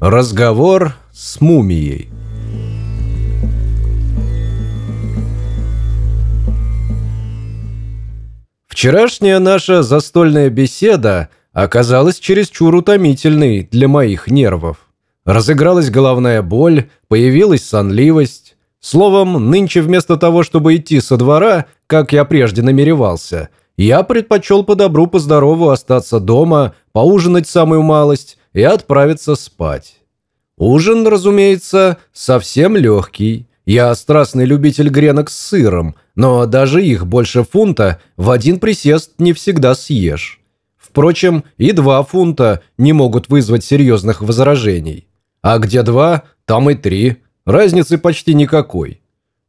Разговор с мумией Вчерашняя наша застольная беседа оказалась чересчур утомительной для моих нервов. Разыгралась головная боль, появилась сонливость. Словом, нынче вместо того, чтобы идти со двора, как я прежде намеревался, я предпочел по добру, по здорову остаться дома, поужинать самую малость и отправиться спать. Ужин, разумеется, совсем легкий. Я страстный любитель гренок с сыром, но даже их больше фунта в один присест не всегда съешь. Впрочем, и два фунта не могут вызвать серьезных возражений. А где два, там и три. Разницы почти никакой.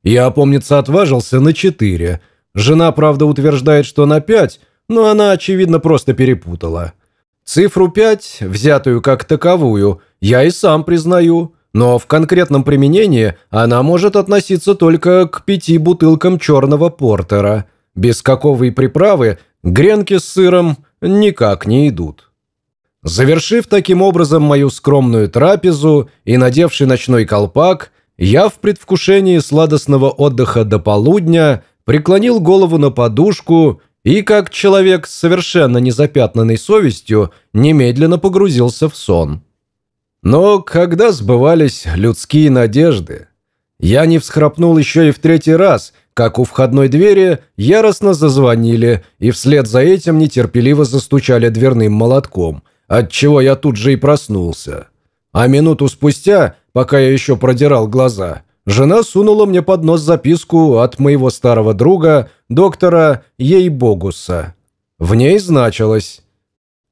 Я, помнится, отважился на четыре. Жена, правда, утверждает, что на пять, но она, очевидно, просто перепутала. Цифру пять, взятую как таковую, я и сам признаю, но в конкретном применении она может относиться только к пяти бутылкам черного портера. Без какого и приправы гренки с сыром никак не идут. Завершив таким образом мою скромную трапезу и надевший ночной колпак, я в предвкушении сладостного отдыха до полудня преклонил голову на подушку и, как человек с совершенно незапятнанной совестью, немедленно погрузился в сон. Но когда сбывались людские надежды? Я не всхрапнул еще и в третий раз, как у входной двери яростно зазвонили и вслед за этим нетерпеливо застучали дверным молотком – отчего я тут же и проснулся. А минуту спустя, пока я еще продирал глаза, жена сунула мне под нос записку от моего старого друга, доктора Ейбогуса. В ней значилось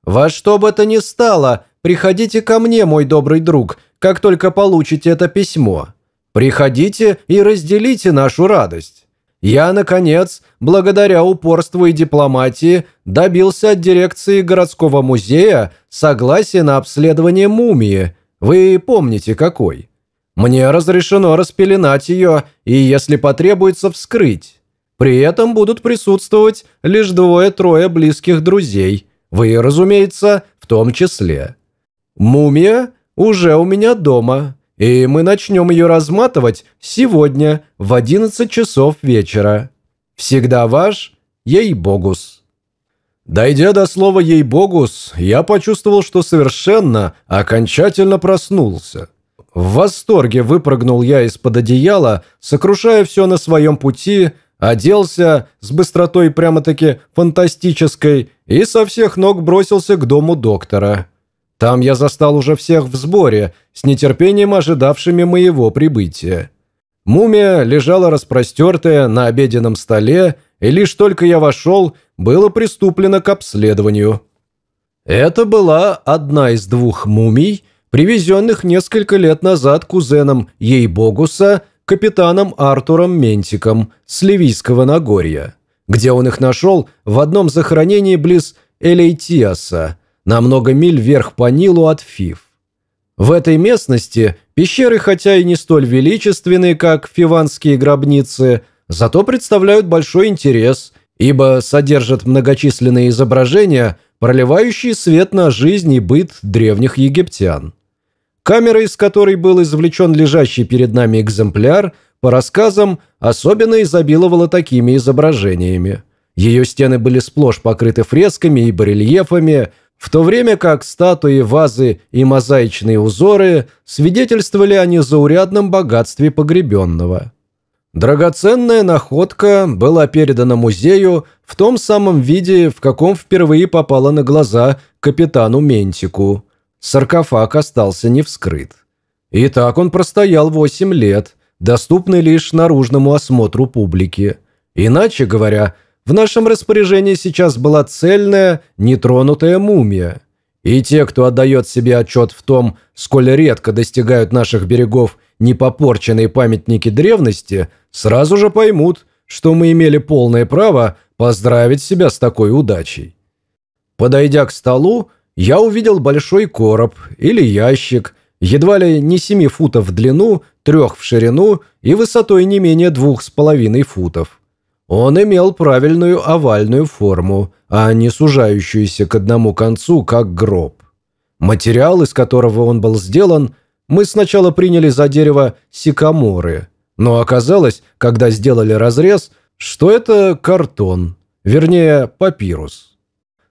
«Во что бы то ни стало, приходите ко мне, мой добрый друг, как только получите это письмо. Приходите и разделите нашу радость». Я, наконец, благодаря упорству и дипломатии, добился от дирекции городского музея согласия на обследование мумии. Вы помните какой? Мне разрешено распеленать ее и, если потребуется, вскрыть. При этом будут присутствовать лишь двое-трое близких друзей. Вы, разумеется, в том числе. Мумия уже у меня дома и мы начнем ее разматывать сегодня в 11 часов вечера. Всегда ваш Ей-Богус». Дойдя до слова «Ей-Богус», я почувствовал, что совершенно, окончательно проснулся. В восторге выпрыгнул я из-под одеяла, сокрушая все на своем пути, оделся с быстротой прямо-таки фантастической и со всех ног бросился к дому доктора. Там я застал уже всех в сборе, с нетерпением ожидавшими моего прибытия. Мумия лежала распростертая на обеденном столе, и лишь только я вошел, было приступлено к обследованию. Это была одна из двух мумий, привезенных несколько лет назад кузеном Ейбогуса, капитаном Артуром Ментиком с Ливийского Нагорья, где он их нашел в одном захоронении близ Элейтиаса – на много миль вверх по Нилу от Фив. В этой местности пещеры, хотя и не столь величественные, как фиванские гробницы, зато представляют большой интерес, ибо содержат многочисленные изображения, проливающие свет на жизнь и быт древних египтян. Камера, из которой был извлечен лежащий перед нами экземпляр, по рассказам, особенно изобиловала такими изображениями. Ее стены были сплошь покрыты фресками и барельефами – в то время как статуи, вазы и мозаичные узоры свидетельствовали о незаурядном богатстве погребенного. Драгоценная находка была передана музею в том самом виде, в каком впервые попала на глаза капитану Ментику. Саркофаг остался не вскрыт. И так он простоял 8 лет, доступный лишь наружному осмотру публики. Иначе говоря, в нашем распоряжении сейчас была цельная, нетронутая мумия. И те, кто отдает себе отчет в том, сколь редко достигают наших берегов непопорченные памятники древности, сразу же поймут, что мы имели полное право поздравить себя с такой удачей. Подойдя к столу, я увидел большой короб или ящик, едва ли не 7 футов в длину, трех в ширину и высотой не менее двух с половиной футов. Он имел правильную овальную форму, а не сужающуюся к одному концу, как гроб. Материал, из которого он был сделан, мы сначала приняли за дерево сикаморы, но оказалось, когда сделали разрез, что это картон, вернее, папирус.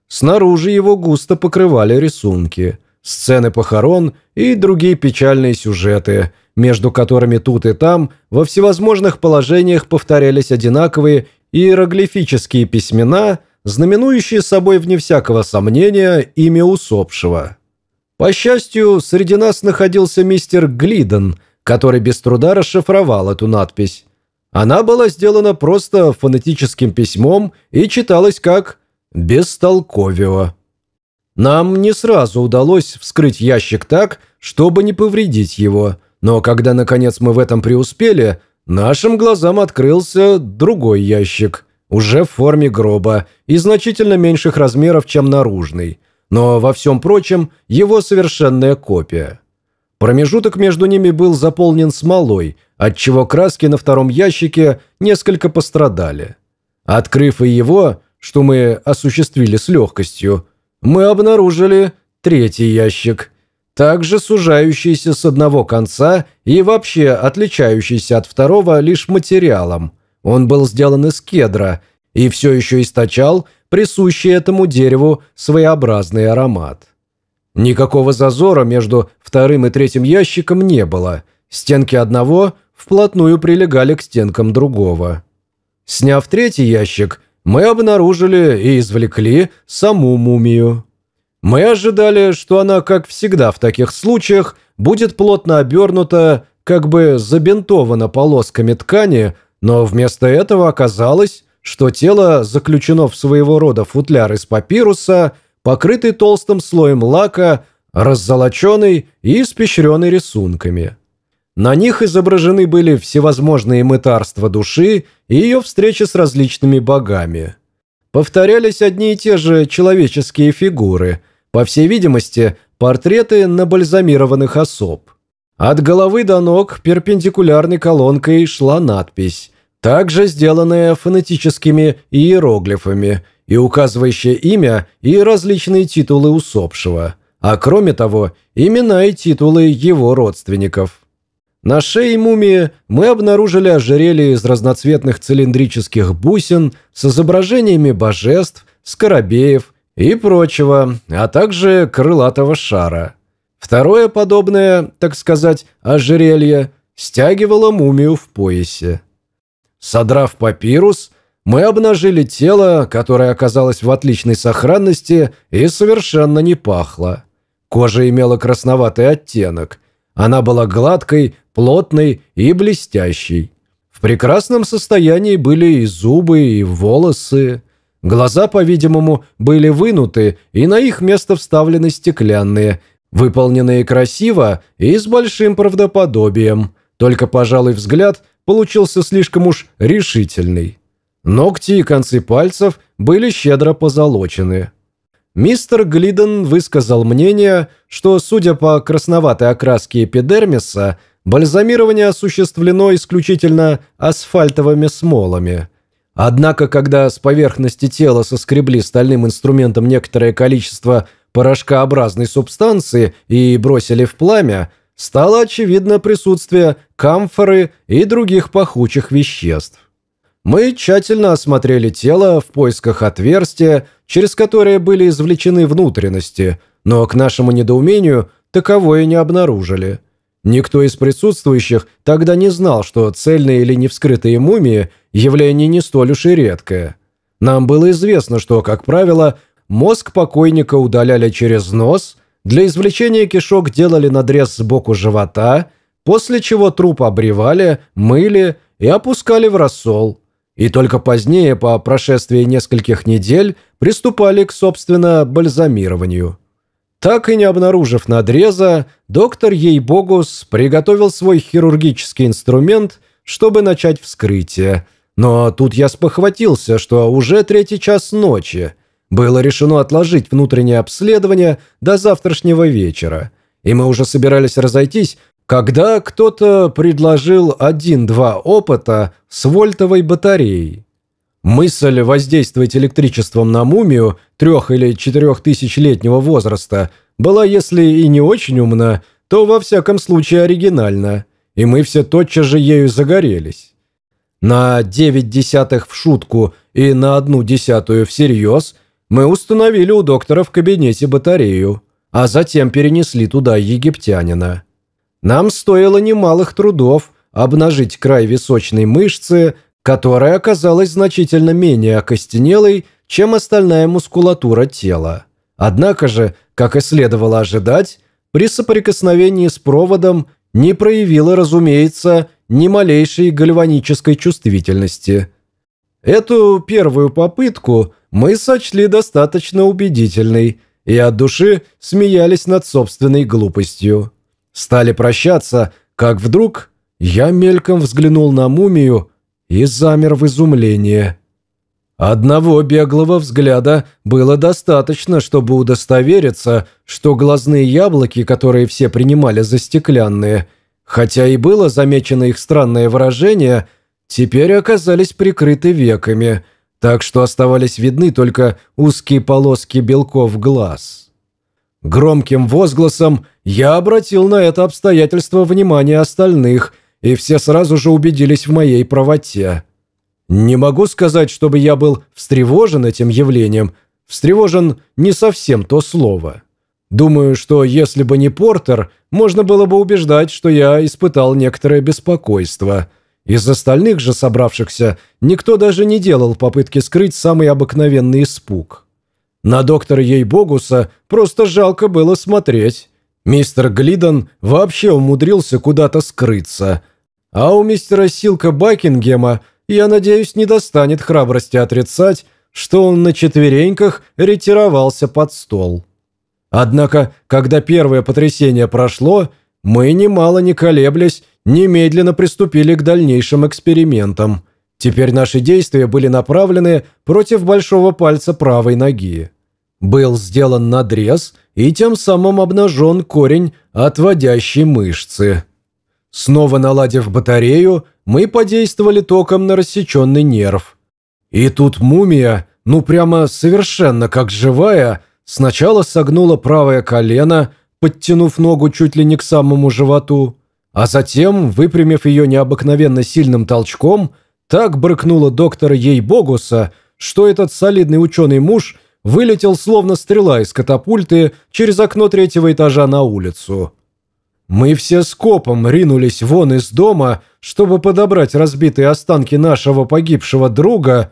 Снаружи его густо покрывали рисунки, сцены похорон и другие печальные сюжеты, между которыми тут и там во всевозможных положениях повторялись одинаковые иероглифические письмена, знаменующие собой, вне всякого сомнения, имя усопшего. По счастью, среди нас находился мистер Глиден, который без труда расшифровал эту надпись. Она была сделана просто фонетическим письмом и читалась как «бестолковио». Нам не сразу удалось вскрыть ящик так, чтобы не повредить его, но когда, наконец, мы в этом преуспели, нашим глазам открылся другой ящик, уже в форме гроба и значительно меньших размеров, чем наружный, но во всем прочем его совершенная копия. Промежуток между ними был заполнен смолой, отчего краски на втором ящике несколько пострадали. Открыв и его, что мы осуществили с легкостью, мы обнаружили третий ящик, также сужающийся с одного конца и вообще отличающийся от второго лишь материалом. Он был сделан из кедра и все еще источал присущий этому дереву своеобразный аромат. Никакого зазора между вторым и третьим ящиком не было. Стенки одного вплотную прилегали к стенкам другого. Сняв третий ящик, мы обнаружили и извлекли саму мумию. Мы ожидали, что она, как всегда в таких случаях, будет плотно обернута, как бы забинтована полосками ткани, но вместо этого оказалось, что тело заключено в своего рода футляр из папируса – покрытый толстым слоем лака, раззолоченный и испещренный рисунками. На них изображены были всевозможные мытарства души и ее встречи с различными богами. Повторялись одни и те же человеческие фигуры, по всей видимости, портреты набальзамированных особ. От головы до ног перпендикулярной колонкой шла надпись, также сделанная фонетическими иероглифами – и указывающее имя и различные титулы усопшего, а кроме того, имена и титулы его родственников. На шее мумии мы обнаружили ожерелье из разноцветных цилиндрических бусин с изображениями божеств, скоробеев и прочего, а также крылатого шара. Второе подобное, так сказать, ожерелье стягивало мумию в поясе. Содрав папирус – мы обнажили тело, которое оказалось в отличной сохранности и совершенно не пахло. Кожа имела красноватый оттенок. Она была гладкой, плотной и блестящей. В прекрасном состоянии были и зубы, и волосы. Глаза, по-видимому, были вынуты, и на их место вставлены стеклянные, выполненные красиво и с большим правдоподобием. Только, пожалуй, взгляд получился слишком уж решительный. Ногти и концы пальцев были щедро позолочены. Мистер Глиден высказал мнение, что, судя по красноватой окраске эпидермиса, бальзамирование осуществлено исключительно асфальтовыми смолами. Однако, когда с поверхности тела соскребли стальным инструментом некоторое количество порошкообразной субстанции и бросили в пламя, стало очевидно присутствие камфоры и других пахучих веществ. Мы тщательно осмотрели тело в поисках отверстия, через которое были извлечены внутренности, но к нашему недоумению таковое не обнаружили. Никто из присутствующих тогда не знал, что цельные или невскрытые мумии – явление не столь уж и редкое. Нам было известно, что, как правило, мозг покойника удаляли через нос, для извлечения кишок делали надрез сбоку живота, после чего труп обревали, мыли и опускали в рассол – и только позднее, по прошествии нескольких недель, приступали к, собственно, бальзамированию. Так и не обнаружив надреза, доктор Ейбогус приготовил свой хирургический инструмент, чтобы начать вскрытие. Но тут я спохватился, что уже третий час ночи. Было решено отложить внутреннее обследование до завтрашнего вечера. И мы уже собирались разойтись, когда кто-то предложил один-два опыта с вольтовой батареей. Мысль воздействовать электричеством на мумию трех- или четырехтысячелетнего возраста была, если и не очень умна, то во всяком случае оригинальна, и мы все тотчас же ею загорелись. На девять десятых в шутку и на одну десятую всерьез мы установили у доктора в кабинете батарею, а затем перенесли туда египтянина. Нам стоило немалых трудов обнажить край височной мышцы, которая оказалась значительно менее окостенелой, чем остальная мускулатура тела. Однако же, как и следовало ожидать, при соприкосновении с проводом не проявила, разумеется, ни малейшей гальванической чувствительности. Эту первую попытку мы сочли достаточно убедительной и от души смеялись над собственной глупостью. Стали прощаться, как вдруг я мельком взглянул на мумию и замер в изумлении. Одного беглого взгляда было достаточно, чтобы удостовериться, что глазные яблоки, которые все принимали за стеклянные, хотя и было замечено их странное выражение, теперь оказались прикрыты веками, так что оставались видны только узкие полоски белков глаз. Громким возгласом я обратил на это обстоятельство внимание остальных, и все сразу же убедились в моей правоте. Не могу сказать, чтобы я был встревожен этим явлением. Встревожен не совсем то слово. Думаю, что если бы не Портер, можно было бы убеждать, что я испытал некоторое беспокойство. Из остальных же собравшихся никто даже не делал попытки скрыть самый обыкновенный испуг. На доктора Ейбогуса просто жалко было смотреть. Мистер Глидон вообще умудрился куда-то скрыться. А у мистера Силка Бакингема – я надеюсь, не достанет храбрости отрицать, что он на четвереньках ретировался под стол. Однако, когда первое потрясение прошло, мы, немало не колеблясь, немедленно приступили к дальнейшим экспериментам. Теперь наши действия были направлены против большого пальца правой ноги. Был сделан надрез и тем самым обнажен корень отводящей мышцы. Снова наладив батарею, мы подействовали током на рассеченный нерв. И тут мумия, ну прямо совершенно как живая, сначала согнула правое колено, подтянув ногу чуть ли не к самому животу, а затем, выпрямив ее необыкновенно сильным толчком, так брыкнула доктора Ей-Богуса, что этот солидный ученый-муж вылетел словно стрела из катапульты через окно третьего этажа на улицу. Мы все скопом ринулись вон из дома, чтобы подобрать разбитые останки нашего погибшего друга,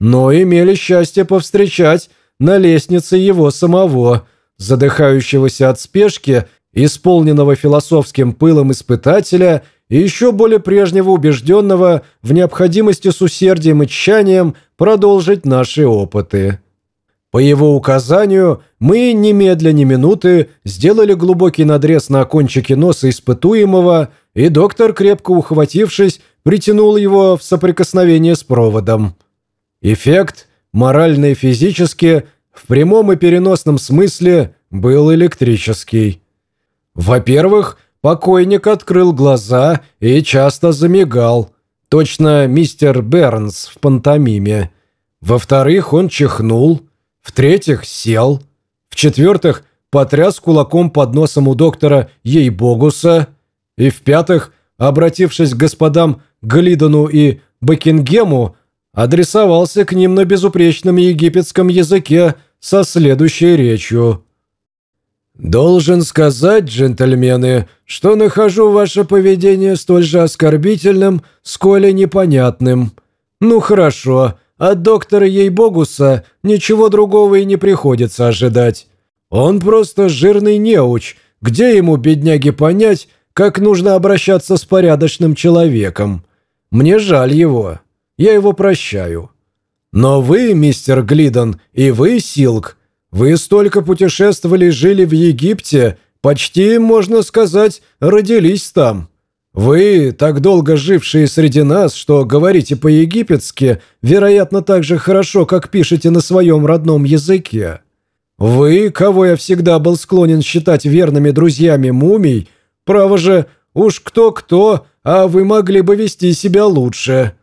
но имели счастье повстречать на лестнице его самого, задыхающегося от спешки, исполненного философским пылом испытателя и еще более прежнего убежденного в необходимости с усердием и тщанием продолжить наши опыты. По его указанию мы немедля ни минуты сделали глубокий надрез на кончике носа испытуемого, и доктор, крепко ухватившись, притянул его в соприкосновение с проводом. Эффект, морально и физически, в прямом и переносном смысле, был электрический. Во-первых, покойник открыл глаза и часто замигал, точно мистер Бернс в пантомиме. Во-вторых, он чихнул – в-третьих, сел. В-четвертых, потряс кулаком под носом у доктора Ей-Богуса. И в-пятых, обратившись к господам Глидону и Бекингему, адресовался к ним на безупречном египетском языке со следующей речью. «Должен сказать, джентльмены, что нахожу ваше поведение столь же оскорбительным, сколь и непонятным. Ну хорошо, от доктора Ейбогуса ничего другого и не приходится ожидать. Он просто жирный неуч. Где ему, бедняги, понять, как нужно обращаться с порядочным человеком? Мне жаль его. Я его прощаю. Но вы, мистер Глидон, и вы, Силк, вы столько путешествовали и жили в Египте, почти, можно сказать, родились там. Вы, так долго жившие среди нас, что говорите по-египетски, вероятно, так же хорошо, как пишете на своем родном языке. Вы, кого я всегда был склонен считать верными друзьями мумий, право же, уж кто-кто, а вы могли бы вести себя лучше.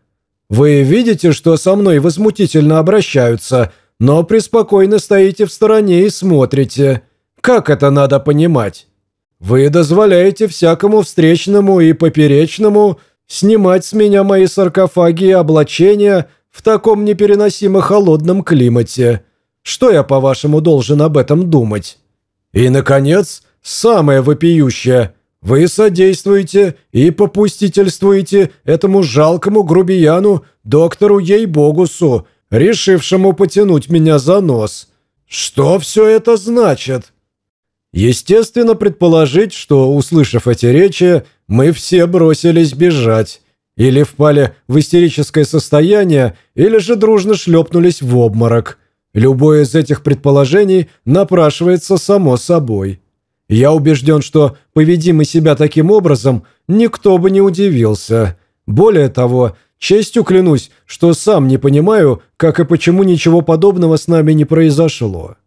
Вы видите, что со мной возмутительно обращаются, но преспокойно стоите в стороне и смотрите. Как это надо понимать? Вы дозволяете всякому встречному и поперечному снимать с меня мои саркофаги и облачения в таком непереносимо холодном климате. Что я, по-вашему, должен об этом думать? И, наконец, самое вопиющее. Вы содействуете и попустительствуете этому жалкому грубияну, доктору Ейбогусу, решившему потянуть меня за нос. Что все это значит?» Естественно, предположить, что, услышав эти речи, мы все бросились бежать. Или впали в истерическое состояние, или же дружно шлепнулись в обморок. Любое из этих предположений напрашивается само собой. Я убежден, что, поведи мы себя таким образом, никто бы не удивился. Более того, честью клянусь, что сам не понимаю, как и почему ничего подобного с нами не произошло.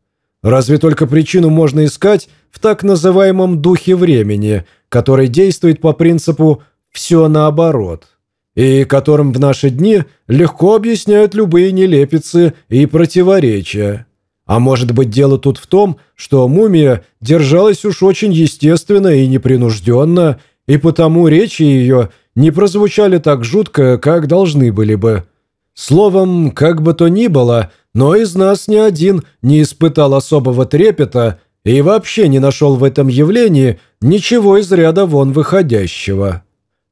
Разве только причину можно искать в так называемом «духе времени», который действует по принципу «все наоборот» и которым в наши дни легко объясняют любые нелепицы и противоречия. А может быть дело тут в том, что мумия держалась уж очень естественно и непринужденно, и потому речи ее не прозвучали так жутко, как должны были бы. Словом, как бы то ни было – но из нас ни один не испытал особого трепета и вообще не нашел в этом явлении ничего из ряда вон выходящего.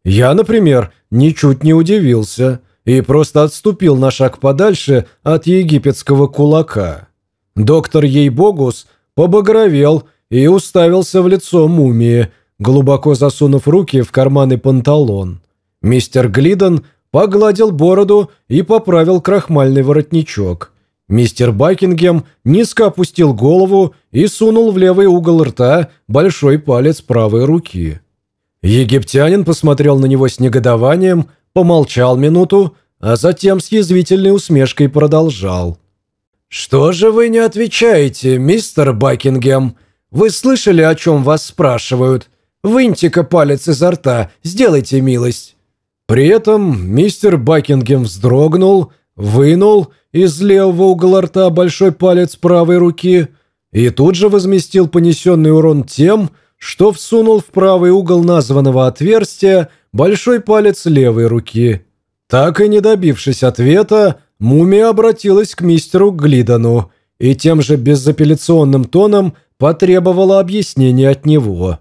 Я, например, ничуть не удивился и просто отступил на шаг подальше от египетского кулака. Доктор Ейбогус побагровел и уставился в лицо мумии, глубоко засунув руки в карманы панталон. Мистер Глидон погладил бороду и поправил крахмальный воротничок – Мистер Бакингем низко опустил голову и сунул в левый угол рта большой палец правой руки. Египтянин посмотрел на него с негодованием, помолчал минуту, а затем с язвительной усмешкой продолжал. «Что же вы не отвечаете, мистер Бакингем? Вы слышали, о чем вас спрашивают? Выньте-ка палец изо рта, сделайте милость». При этом мистер Бакингем вздрогнул, вынул из левого угла рта большой палец правой руки и тут же возместил понесенный урон тем, что всунул в правый угол названного отверстия большой палец левой руки. Так и не добившись ответа, мумия обратилась к мистеру Глидану и тем же безапелляционным тоном потребовала объяснения от него.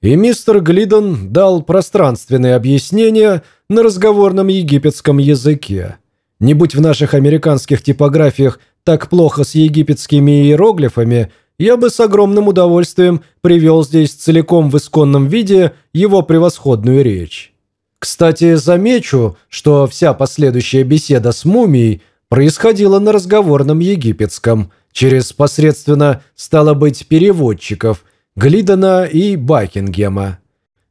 И мистер Глидон дал пространственные объяснения на разговорном египетском языке. Не будь в наших американских типографиях так плохо с египетскими иероглифами, я бы с огромным удовольствием привел здесь целиком в исконном виде его превосходную речь. Кстати, замечу, что вся последующая беседа с мумией происходила на разговорном египетском, через посредственно, стало быть, переводчиков Глидона и Бакингема.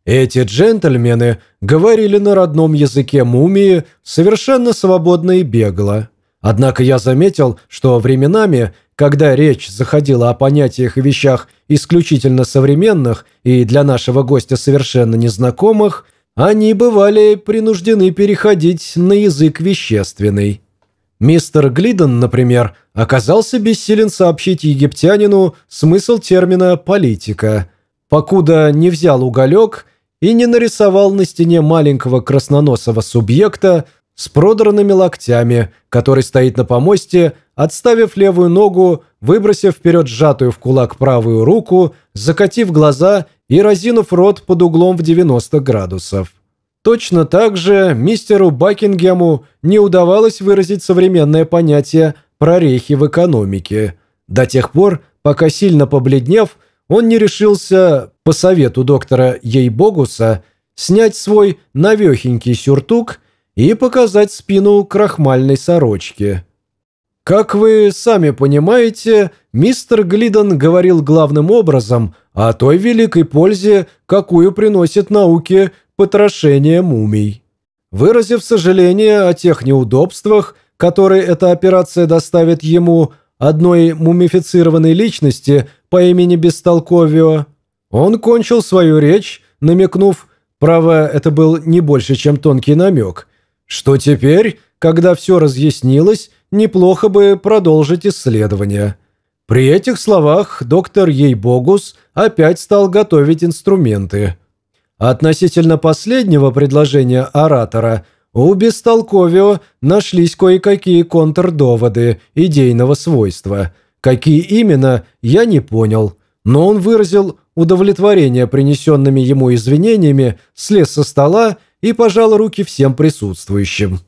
Эти джентльмены говорили на родном языке мумии совершенно свободно и бегло. Однако я заметил, что временами, когда речь заходила о понятиях и вещах исключительно современных и для нашего гостя совершенно незнакомых, они бывали принуждены переходить на язык вещественный. Мистер Глидон, например, оказался бессилен сообщить египтянину смысл термина «политика», покуда не взял уголек и не нарисовал на стене маленького красноносого субъекта с продранными локтями, который стоит на помосте, отставив левую ногу, выбросив вперед сжатую в кулак правую руку, закатив глаза и разинув рот под углом в 90 градусов. Точно так же мистеру Бакингему не удавалось выразить современное понятие «прорехи в экономике», до тех пор, пока сильно побледнев, он не решился, по совету доктора Ейбогуса, снять свой навехенький сюртук и показать спину крахмальной сорочки. Как вы сами понимаете, мистер Глидон говорил главным образом о той великой пользе, какую приносит науке потрошение мумий. Выразив сожаление о тех неудобствах, которые эта операция доставит ему, одной мумифицированной личности по имени Бестолковио, он кончил свою речь, намекнув, право, это был не больше, чем тонкий намек, что теперь, когда все разъяснилось, неплохо бы продолжить исследование. При этих словах доктор Ейбогус опять стал готовить инструменты. Относительно последнего предложения оратора у Бестолковио нашлись кое-какие контрдоводы идейного свойства. Какие именно, я не понял, но он выразил удовлетворение принесенными ему извинениями, слез со стола и пожал руки всем присутствующим.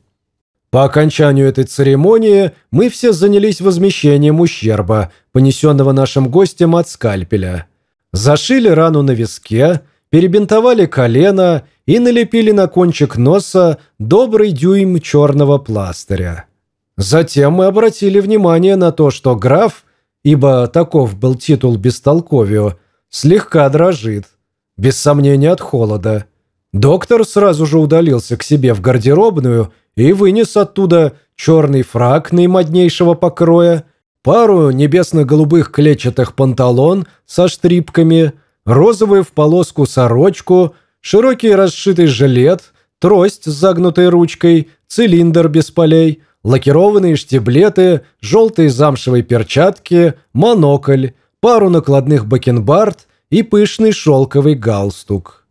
По окончанию этой церемонии мы все занялись возмещением ущерба, понесенного нашим гостем от скальпеля. Зашили рану на виске, перебинтовали колено и налепили на кончик носа добрый дюйм черного пластыря. Затем мы обратили внимание на то, что граф, ибо таков был титул бестолковию, слегка дрожит, без сомнения от холода. Доктор сразу же удалился к себе в гардеробную и вынес оттуда черный фрак наимоднейшего покроя, пару небесно-голубых клетчатых панталон со штрипками, розовую в полоску сорочку, широкий расшитый жилет, трость с загнутой ручкой, цилиндр без полей, лакированные штиблеты, желтые замшевые перчатки, монокль, пару накладных бакенбард и пышный шелковый галстук.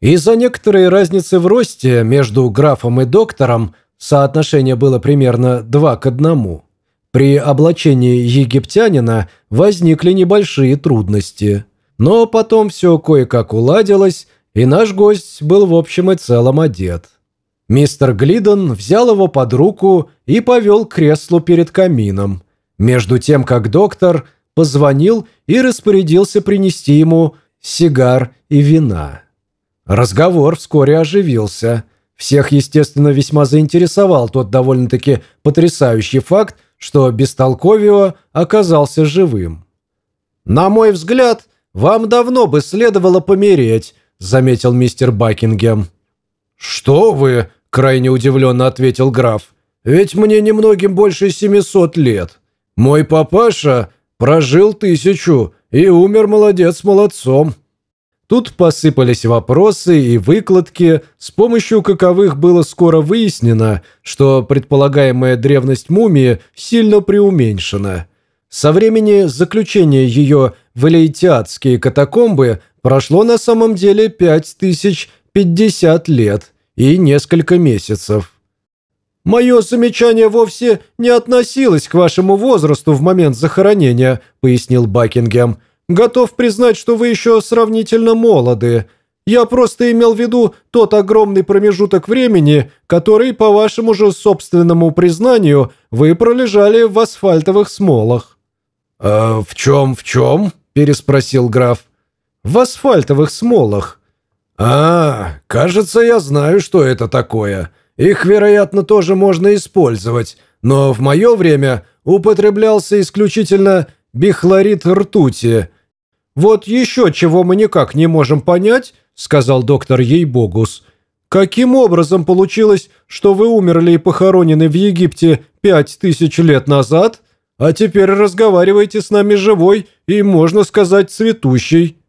Из-за некоторой разницы в росте между графом и доктором соотношение было примерно два к одному. При облачении египтянина возникли небольшие трудности. Но потом все кое-как уладилось, и наш гость был в общем и целом одет. Мистер Глидон взял его под руку и повел к креслу перед камином, между тем как доктор позвонил и распорядился принести ему сигар и вина. Разговор вскоре оживился. Всех, естественно, весьма заинтересовал тот довольно-таки потрясающий факт, что Бестолковио оказался живым. «На мой взгляд, вам давно бы следовало помереть», заметил мистер Бакингем. «Что вы?» – крайне удивленно ответил граф. «Ведь мне немногим больше семисот лет. Мой папаша прожил тысячу и умер молодец молодцом». Тут посыпались вопросы и выкладки, с помощью каковых было скоро выяснено, что предполагаемая древность мумии сильно преуменьшена. Со времени заключения ее в элейтиадские катакомбы прошло на самом деле 5050 лет и несколько месяцев. «Мое замечание вовсе не относилось к вашему возрасту в момент захоронения», — пояснил Бакингем. Готов признать, что вы еще сравнительно молоды. Я просто имел в виду тот огромный промежуток времени, который, по вашему же собственному признанию, вы пролежали в асфальтовых смолах». «А в чем, в чем?» – переспросил граф. «В асфальтовых смолах». «А, кажется, я знаю, что это такое. Их, вероятно, тоже можно использовать, но в мое время употреблялся исключительно бихлорид ртути. «Вот еще чего мы никак не можем понять», — сказал доктор Ейбогус. «Каким образом получилось, что вы умерли и похоронены в Египте пять тысяч лет назад, а теперь разговариваете с нами живой и, можно сказать, цветущей?»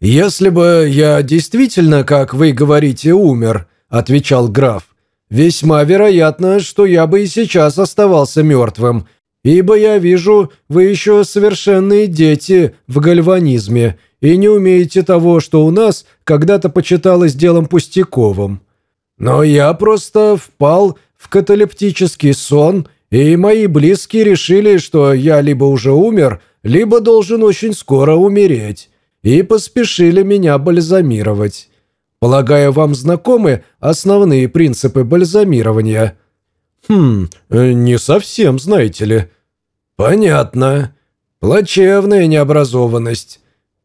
«Если бы я действительно, как вы говорите, умер», — отвечал граф, «весьма вероятно, что я бы и сейчас оставался мертвым» ибо я вижу, вы еще совершенные дети в гальванизме и не умеете того, что у нас когда-то почиталось делом пустяковым. Но я просто впал в каталептический сон, и мои близкие решили, что я либо уже умер, либо должен очень скоро умереть, и поспешили меня бальзамировать. Полагаю, вам знакомы основные принципы бальзамирования?» «Хм, э, не совсем, знаете ли». «Понятно. Плачевная необразованность.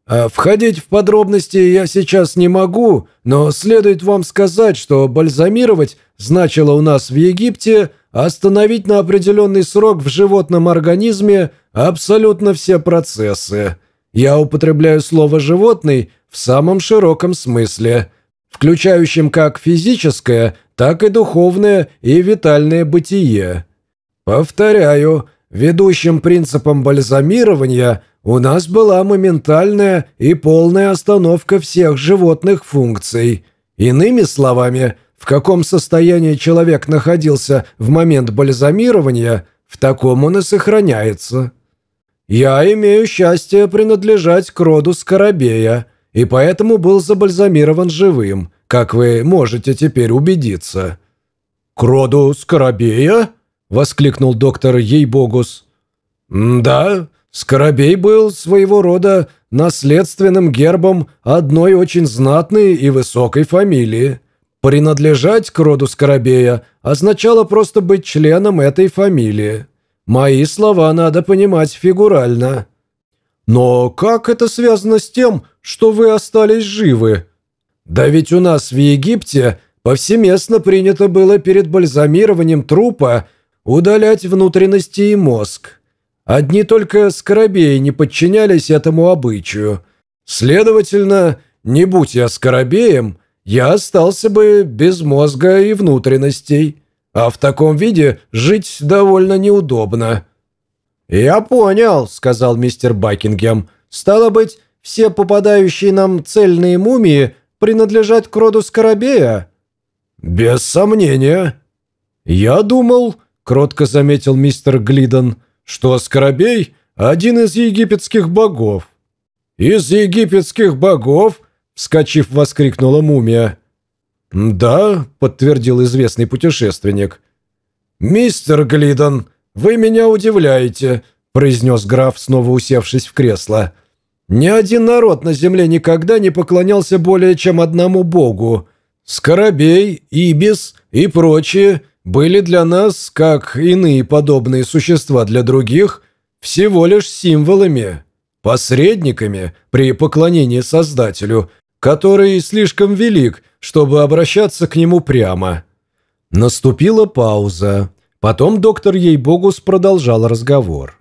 А входить в подробности я сейчас не могу, но следует вам сказать, что бальзамировать значило у нас в Египте остановить на определенный срок в животном организме абсолютно все процессы. Я употребляю слово «животный» в самом широком смысле, включающем как физическое, так и духовное и витальное бытие. Повторяю, ведущим принципом бальзамирования у нас была моментальная и полная остановка всех животных функций. Иными словами, в каком состоянии человек находился в момент бальзамирования, в таком он и сохраняется. Я имею счастье принадлежать к роду Скоробея, и поэтому был забальзамирован живым, как вы можете теперь убедиться». «К роду Скоробея?» — воскликнул доктор Ейбогус. «Да, Скоробей был своего рода наследственным гербом одной очень знатной и высокой фамилии. Принадлежать к роду Скоробея означало просто быть членом этой фамилии. Мои слова надо понимать фигурально. Но как это связано с тем, что вы остались живы? Да ведь у нас в Египте повсеместно принято было перед бальзамированием трупа удалять внутренности и мозг. Одни только скоробеи не подчинялись этому обычаю. Следовательно, не будь я скоробеем, я остался бы без мозга и внутренностей, а в таком виде жить довольно неудобно». «Я понял», — сказал мистер Бакингем. «Стало быть, все попадающие нам цельные мумии принадлежат к роду скоробея?» «Без сомнения». «Я думал», — кротко заметил мистер Глидон, что Скоробей – один из египетских богов». «Из египетских богов?» – вскочив, воскликнула мумия. «Да», – подтвердил известный путешественник. «Мистер Глидон, вы меня удивляете», – произнес граф, снова усевшись в кресло. «Ни один народ на земле никогда не поклонялся более чем одному богу. Скоробей, Ибис и прочие – были для нас, как иные подобные существа для других, всего лишь символами, посредниками при поклонении Создателю, который слишком велик, чтобы обращаться к нему прямо. Наступила пауза. Потом доктор Ейбогус продолжал разговор.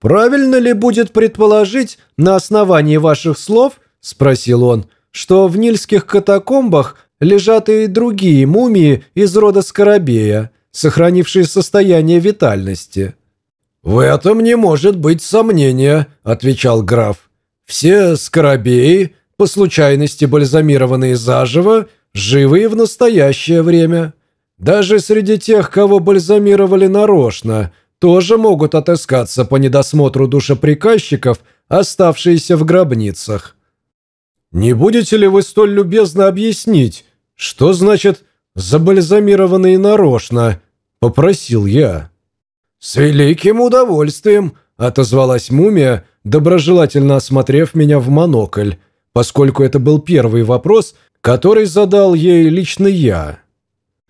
«Правильно ли будет предположить на основании ваших слов, — спросил он, — что в нильских катакомбах лежат и другие мумии из рода Скоробея, сохранившие состояние витальности». «В этом не может быть сомнения», — отвечал граф. «Все Скоробеи, по случайности бальзамированные заживо, живы в настоящее время. Даже среди тех, кого бальзамировали нарочно, тоже могут отыскаться по недосмотру душеприказчиков, оставшиеся в гробницах. Не будете ли вы столь любезно объяснить, что значит «забальзамированные нарочно»?» – попросил я. «С великим удовольствием», – отозвалась мумия, доброжелательно осмотрев меня в монокль, поскольку это был первый вопрос, который задал ей лично я.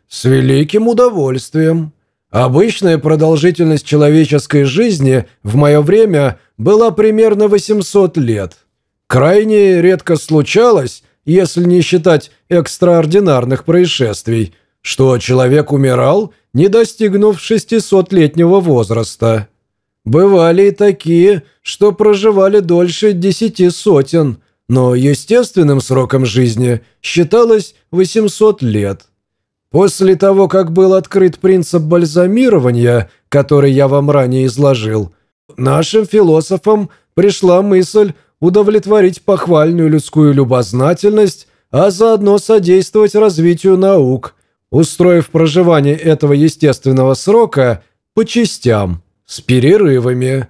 «С великим удовольствием. Обычная продолжительность человеческой жизни в мое время была примерно 800 лет. Крайне редко случалось, если не считать экстраординарных происшествий, что человек умирал, не достигнув 600-летнего возраста. Бывали и такие, что проживали дольше десяти сотен, но естественным сроком жизни считалось 800 лет. После того, как был открыт принцип бальзамирования, который я вам ранее изложил, нашим философам пришла мысль удовлетворить похвальную людскую любознательность, а заодно содействовать развитию наук, устроив проживание этого естественного срока по частям, с перерывами.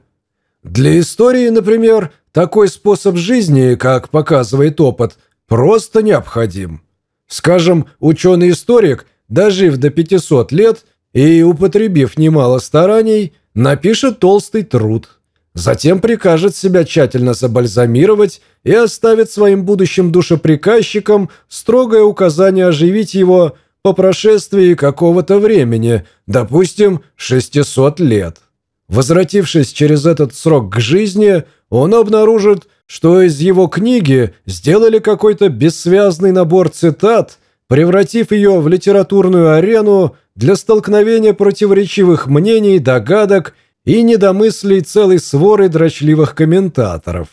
Для истории, например, такой способ жизни, как показывает опыт, просто необходим. Скажем, ученый-историк, дожив до 500 лет и употребив немало стараний, напишет толстый труд – Затем прикажет себя тщательно забальзамировать и оставит своим будущим душеприказчикам строгое указание оживить его по прошествии какого-то времени, допустим, 600 лет. Возвратившись через этот срок к жизни, он обнаружит, что из его книги сделали какой-то бессвязный набор цитат, превратив ее в литературную арену для столкновения противоречивых мнений, догадок и недомыслий целой своры дрочливых комментаторов.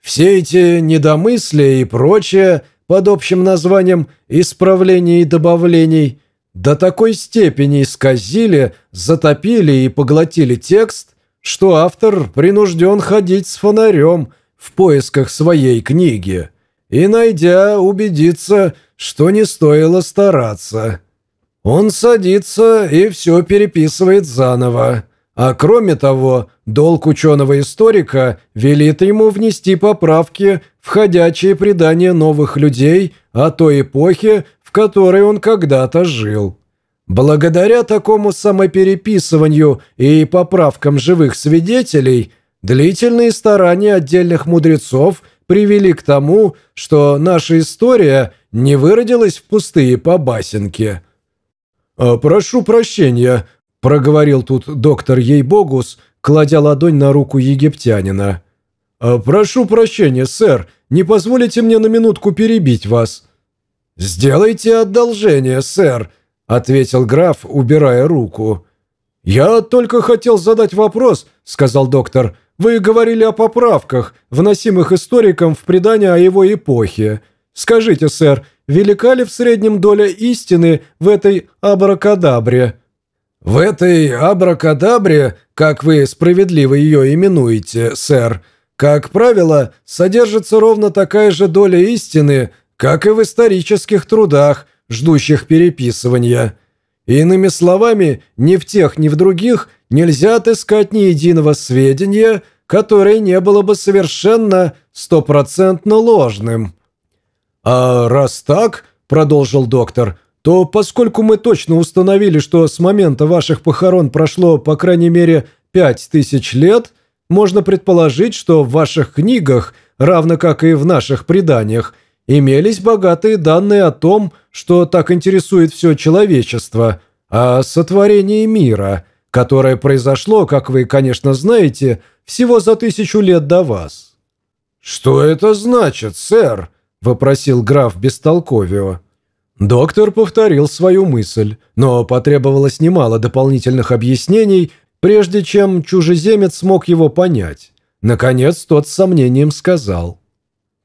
Все эти недомыслия и прочее под общим названием «исправлений и добавлений» до такой степени исказили, затопили и поглотили текст, что автор принужден ходить с фонарем в поисках своей книги и, найдя, убедиться, что не стоило стараться. Он садится и все переписывает заново, А кроме того, долг ученого-историка велит ему внести поправки в ходячие предания новых людей о той эпохе, в которой он когда-то жил. Благодаря такому самопереписыванию и поправкам живых свидетелей, длительные старания отдельных мудрецов привели к тому, что наша история не выродилась в пустые побасенки. «А, «Прошу прощения», – проговорил тут доктор Ейбогус, кладя ладонь на руку египтянина. «А, «Прошу прощения, сэр, не позволите мне на минутку перебить вас». «Сделайте одолжение, сэр», – ответил граф, убирая руку. «Я только хотел задать вопрос», – сказал доктор. «Вы говорили о поправках, вносимых историком в предание о его эпохе. Скажите, сэр, велика ли в среднем доля истины в этой абракадабре?» «В этой абракадабре, как вы справедливо ее именуете, сэр, как правило, содержится ровно такая же доля истины, как и в исторических трудах, ждущих переписывания. Иными словами, ни в тех, ни в других нельзя отыскать ни единого сведения, которое не было бы совершенно стопроцентно ложным». «А раз так, — продолжил доктор, — то поскольку мы точно установили, что с момента ваших похорон прошло по крайней мере пять тысяч лет, можно предположить, что в ваших книгах, равно как и в наших преданиях, имелись богатые данные о том, что так интересует все человечество, о сотворении мира, которое произошло, как вы, конечно, знаете, всего за тысячу лет до вас». «Что это значит, сэр?» – вопросил граф Бестолковио. Доктор повторил свою мысль, но потребовалось немало дополнительных объяснений, прежде чем чужеземец смог его понять. Наконец тот с сомнением сказал.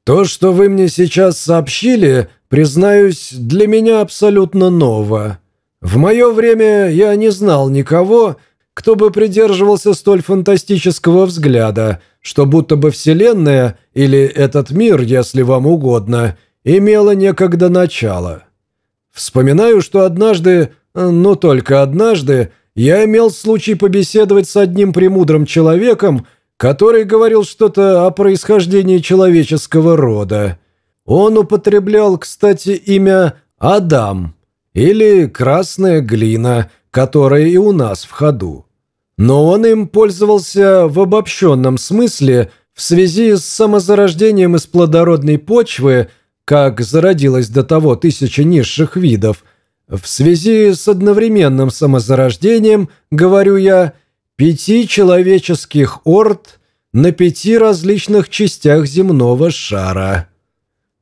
«То, что вы мне сейчас сообщили, признаюсь, для меня абсолютно ново. В мое время я не знал никого, кто бы придерживался столь фантастического взгляда, что будто бы Вселенная, или этот мир, если вам угодно, имела некогда начало». Вспоминаю, что однажды, но только однажды, я имел случай побеседовать с одним премудрым человеком, который говорил что-то о происхождении человеческого рода. Он употреблял, кстати, имя Адам или «красная глина», которая и у нас в ходу. Но он им пользовался в обобщенном смысле в связи с самозарождением из плодородной почвы – как зародилось до того тысяча низших видов, в связи с одновременным самозарождением, говорю я, пяти человеческих орд на пяти различных частях земного шара.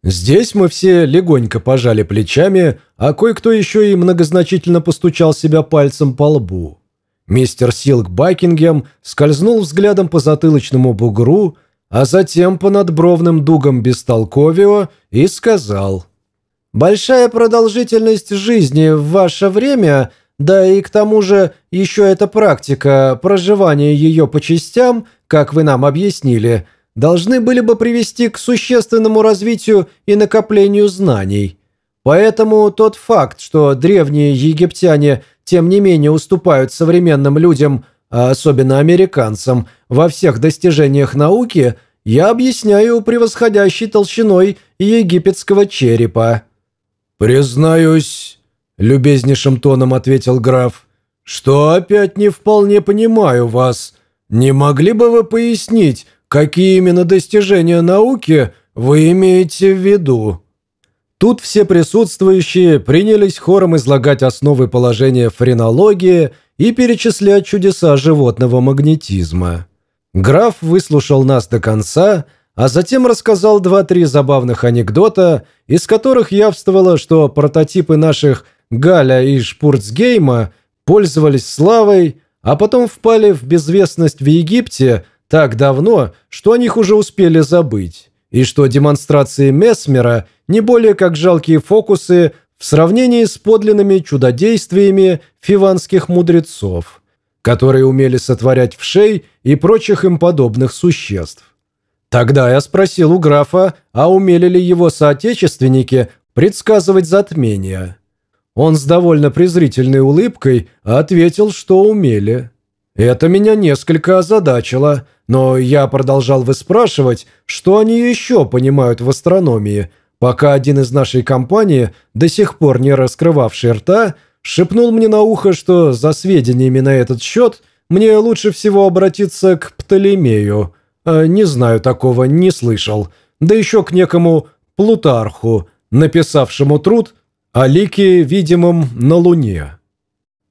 Здесь мы все легонько пожали плечами, а кое-кто еще и многозначительно постучал себя пальцем по лбу. Мистер Силк Бакингем скользнул взглядом по затылочному бугру, а затем по надбровным дугам бестолковио и сказал «Большая продолжительность жизни в ваше время, да и к тому же еще эта практика проживания ее по частям, как вы нам объяснили, должны были бы привести к существенному развитию и накоплению знаний». Поэтому тот факт, что древние египтяне тем не менее уступают современным людям а особенно американцам, во всех достижениях науки, я объясняю превосходящей толщиной египетского черепа». «Признаюсь», — любезнейшим тоном ответил граф, «что опять не вполне понимаю вас. Не могли бы вы пояснить, какие именно достижения науки вы имеете в виду?» Тут все присутствующие принялись хором излагать основы положения френологии и перечислять чудеса животного магнетизма. Граф выслушал нас до конца, а затем рассказал два-три забавных анекдота, из которых явствовало, что прототипы наших Галя и Шпурцгейма пользовались славой, а потом впали в безвестность в Египте так давно, что о них уже успели забыть, и что демонстрации Месмера не более как жалкие фокусы в сравнении с подлинными чудодействиями фиванских мудрецов, которые умели сотворять вшей и прочих им подобных существ. Тогда я спросил у графа, а умели ли его соотечественники предсказывать затмения. Он с довольно презрительной улыбкой ответил, что умели. Это меня несколько озадачило, но я продолжал выспрашивать, что они еще понимают в астрономии, пока один из нашей компании, до сих пор не раскрывавший рта, шепнул мне на ухо, что за сведениями на этот счет мне лучше всего обратиться к Птолемею. А, не знаю такого, не слышал. Да еще к некому Плутарху, написавшему труд о лике, видимом на Луне.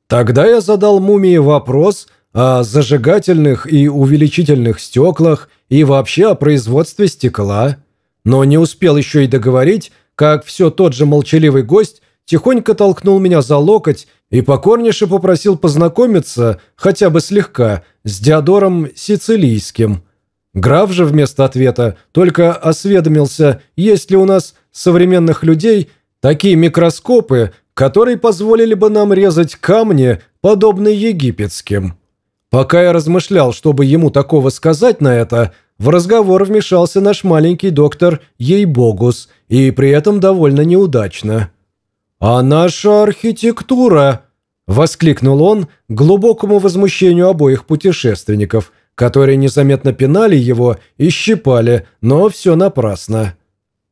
Тогда я задал мумии вопрос о зажигательных и увеличительных стеклах и вообще о производстве стекла, но не успел еще и договорить, как все тот же молчаливый гость тихонько толкнул меня за локоть и покорнейше попросил познакомиться, хотя бы слегка, с Диодором Сицилийским. Граф же вместо ответа только осведомился, есть ли у нас современных людей такие микроскопы, которые позволили бы нам резать камни, подобные египетским. Пока я размышлял, чтобы ему такого сказать на это, в разговор вмешался наш маленький доктор Ейбогус, и при этом довольно неудачно. «А наша архитектура!» – воскликнул он глубокому возмущению обоих путешественников, которые незаметно пинали его и щипали, но все напрасно.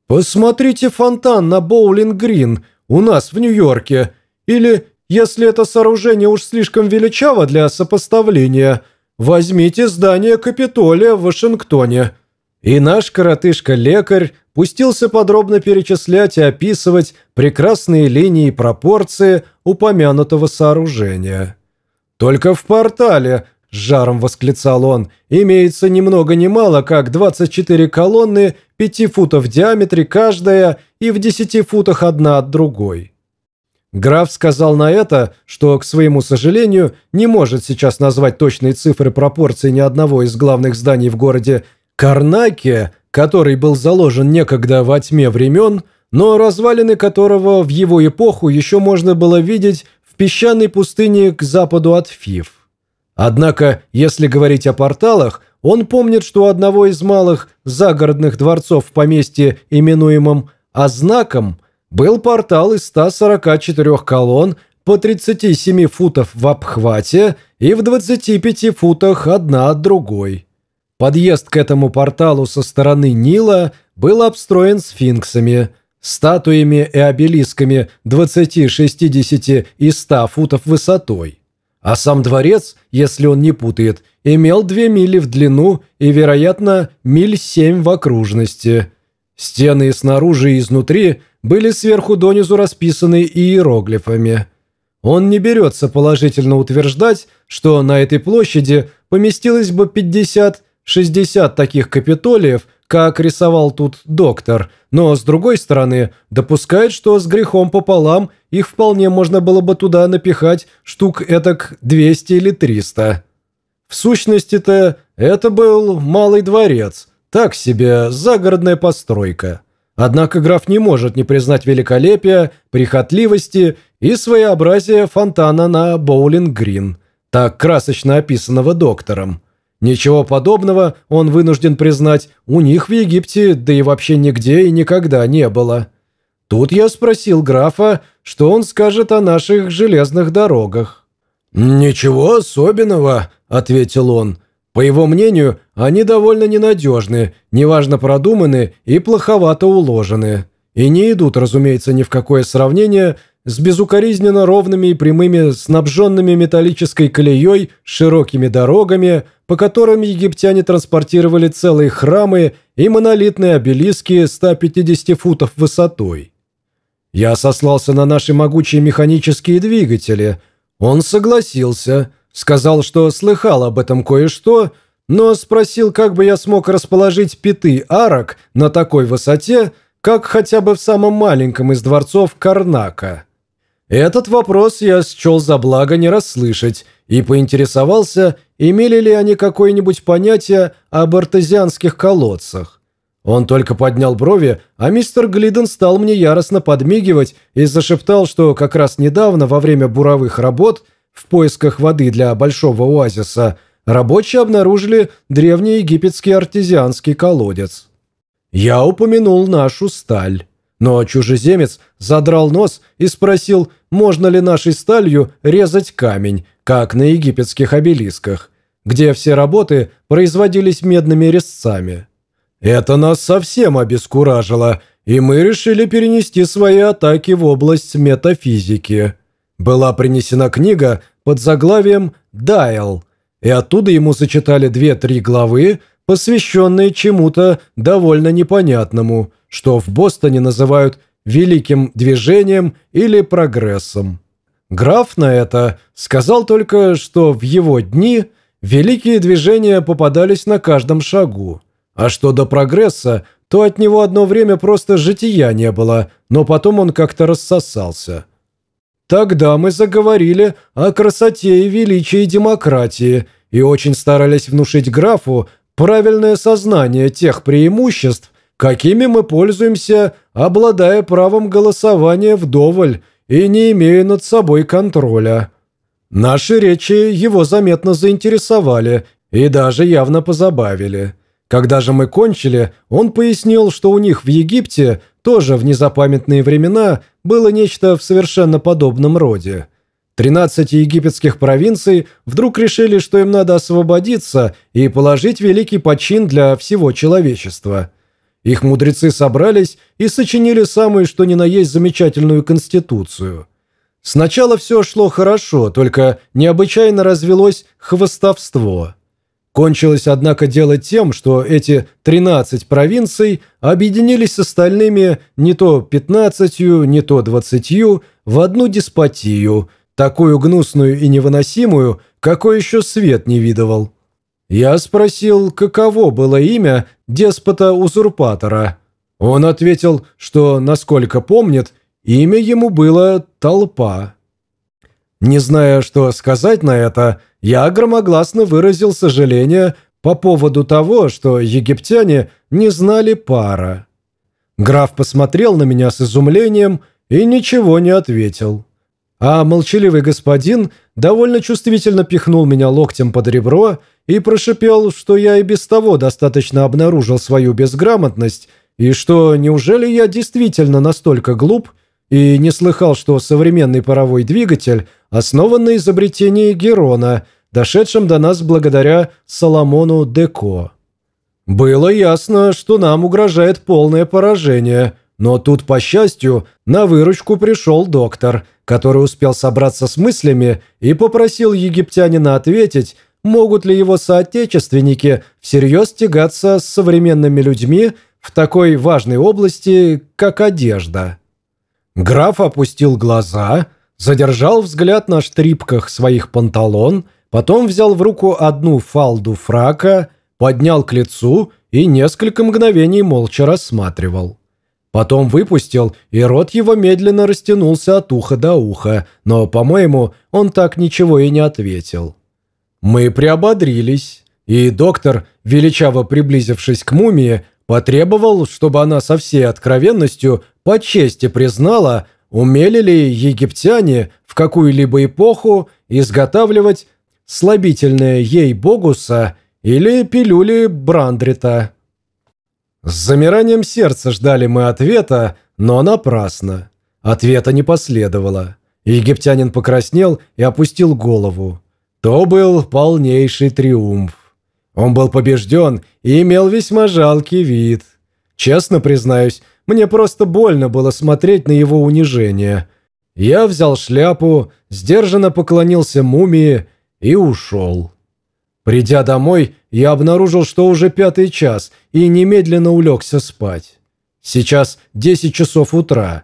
«Посмотрите фонтан на Боулинг-Грин у нас в Нью-Йорке. Или, если это сооружение уж слишком величаво для сопоставления, возьмите здание Капитолия в Вашингтоне». И наш коротышка-лекарь пустился подробно перечислять и описывать прекрасные линии и пропорции упомянутого сооружения. Только в портале, жаром восклицал он, имеется ни много ни мало, как 24 колонны, 5 футов в диаметре каждая и в 10 футах одна от другой. Граф сказал на это, что, к своему сожалению, не может сейчас назвать точные цифры пропорций ни одного из главных зданий в городе Карнаке, который был заложен некогда во тьме времен, но развалины которого в его эпоху еще можно было видеть в песчаной пустыне к западу от Фив. Однако, если говорить о порталах, он помнит, что у одного из малых загородных дворцов в поместье, именуемом Ознаком, был портал из 144 колонн по 37 футов в обхвате и в 25 футах одна от другой. Подъезд к этому порталу со стороны Нила был обстроен сфинксами, статуями и обелисками 20, 60 и 100 футов высотой. А сам дворец, если он не путает, имел 2 мили в длину и, вероятно, миль 7 в окружности. Стены снаружи и изнутри были сверху донизу расписаны иероглифами. Он не берется положительно утверждать, что на этой площади поместилось бы 50 60 таких капитолиев, как рисовал тут доктор, но, с другой стороны, допускает, что с грехом пополам их вполне можно было бы туда напихать штук этак 200 или 300. В сущности-то это был малый дворец, так себе загородная постройка. Однако граф не может не признать великолепия, прихотливости и своеобразия фонтана на Боулинг-Грин, так красочно описанного доктором. Ничего подобного, он вынужден признать, у них в Египте, да и вообще нигде и никогда не было. Тут я спросил графа, что он скажет о наших железных дорогах. «Ничего особенного», – ответил он. По его мнению, они довольно ненадежны, неважно продуманы и плоховато уложены. И не идут, разумеется, ни в какое сравнение с безукоризненно ровными и прямыми, снабженными металлической колеей, широкими дорогами, по которым египтяне транспортировали целые храмы и монолитные обелиски 150 футов высотой. Я сослался на наши могучие механические двигатели. Он согласился, сказал, что слыхал об этом кое-что, но спросил, как бы я смог расположить пяты арок на такой высоте, как хотя бы в самом маленьком из дворцов Карнака. Этот вопрос я счел за благо не расслышать и поинтересовался, имели ли они какое-нибудь понятие об артезианских колодцах. Он только поднял брови, а мистер Глиден стал мне яростно подмигивать и зашептал, что как раз недавно, во время буровых работ, в поисках воды для большого оазиса, рабочие обнаружили древний египетский артезианский колодец. Я упомянул нашу сталь. Но чужеземец задрал нос и спросил, можно ли нашей сталью резать камень, как на египетских обелисках, где все работы производились медными резцами. Это нас совсем обескуражило, и мы решили перенести свои атаки в область метафизики. Была принесена книга под заглавием «Дайл», и оттуда ему зачитали две-три главы, посвященные чему-то довольно непонятному, что в Бостоне называют «великим движением» или «прогрессом». Граф на это сказал только, что в его дни великие движения попадались на каждом шагу, а что до прогресса, то от него одно время просто жития не было, но потом он как-то рассосался. Тогда мы заговорили о красоте и величии демократии и очень старались внушить графу правильное сознание тех преимуществ, какими мы пользуемся, обладая правом голосования вдоволь и не имея над собой контроля. Наши речи его заметно заинтересовали и даже явно позабавили. Когда же мы кончили, он пояснил, что у них в Египте тоже в незапамятные времена было нечто в совершенно подобном роде. 13 египетских провинций вдруг решили, что им надо освободиться и положить великий почин для всего человечества. Их мудрецы собрались и сочинили самую что ни на есть замечательную конституцию. Сначала все шло хорошо, только необычайно развелось хвостовство. Кончилось, однако, дело тем, что эти 13 провинций объединились с остальными не то 15, не то 20 в одну деспотию – такую гнусную и невыносимую, какой еще свет не видывал. Я спросил, каково было имя деспота-узурпатора. Он ответил, что, насколько помнит, имя ему было «Толпа». Не зная, что сказать на это, я громогласно выразил сожаление по поводу того, что египтяне не знали пара. Граф посмотрел на меня с изумлением и ничего не ответил. А молчаливый господин довольно чувствительно пихнул меня локтем под ребро и прошипел, что я и без того достаточно обнаружил свою безграмотность, и что неужели я действительно настолько глуп и не слыхал, что современный паровой двигатель основан на изобретении Герона, дошедшем до нас благодаря Соломону Деко. Было ясно, что нам угрожает полное поражение, но тут, по счастью, на выручку пришел доктор – который успел собраться с мыслями и попросил египтянина ответить, могут ли его соотечественники всерьез тягаться с современными людьми в такой важной области, как одежда. Граф опустил глаза, задержал взгляд на штрипках своих панталон, потом взял в руку одну фалду фрака, поднял к лицу и несколько мгновений молча рассматривал. Потом выпустил, и рот его медленно растянулся от уха до уха, но, по-моему, он так ничего и не ответил. Мы приободрились, и доктор, величаво приблизившись к мумии, потребовал, чтобы она со всей откровенностью по чести признала, умели ли египтяне в какую-либо эпоху изготавливать слабительное ей богуса или пилюли Брандрита. С замиранием сердца ждали мы ответа, но напрасно. Ответа не последовало. Египтянин покраснел и опустил голову. То был полнейший триумф. Он был побежден и имел весьма жалкий вид. Честно признаюсь, мне просто больно было смотреть на его унижение. Я взял шляпу, сдержанно поклонился мумии и ушел. Придя домой, я обнаружил, что уже пятый час, и немедленно улегся спать. Сейчас 10 часов утра.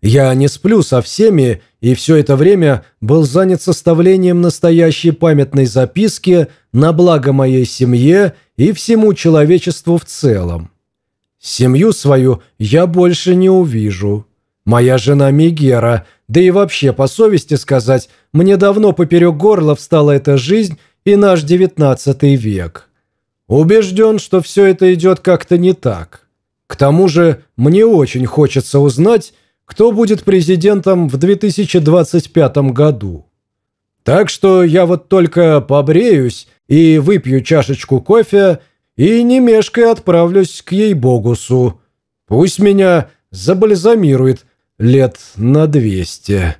Я не сплю со всеми, и все это время был занят составлением настоящей памятной записки на благо моей семье и всему человечеству в целом. Семью свою я больше не увижу. Моя жена Мегера, да и вообще, по совести сказать, мне давно поперек горла встала эта жизнь, и наш девятнадцатый век. Убежден, что все это идет как-то не так. К тому же мне очень хочется узнать, кто будет президентом в 2025 году. Так что я вот только побреюсь и выпью чашечку кофе и не мешкая отправлюсь к ей-богусу. Пусть меня забальзамирует лет на двести».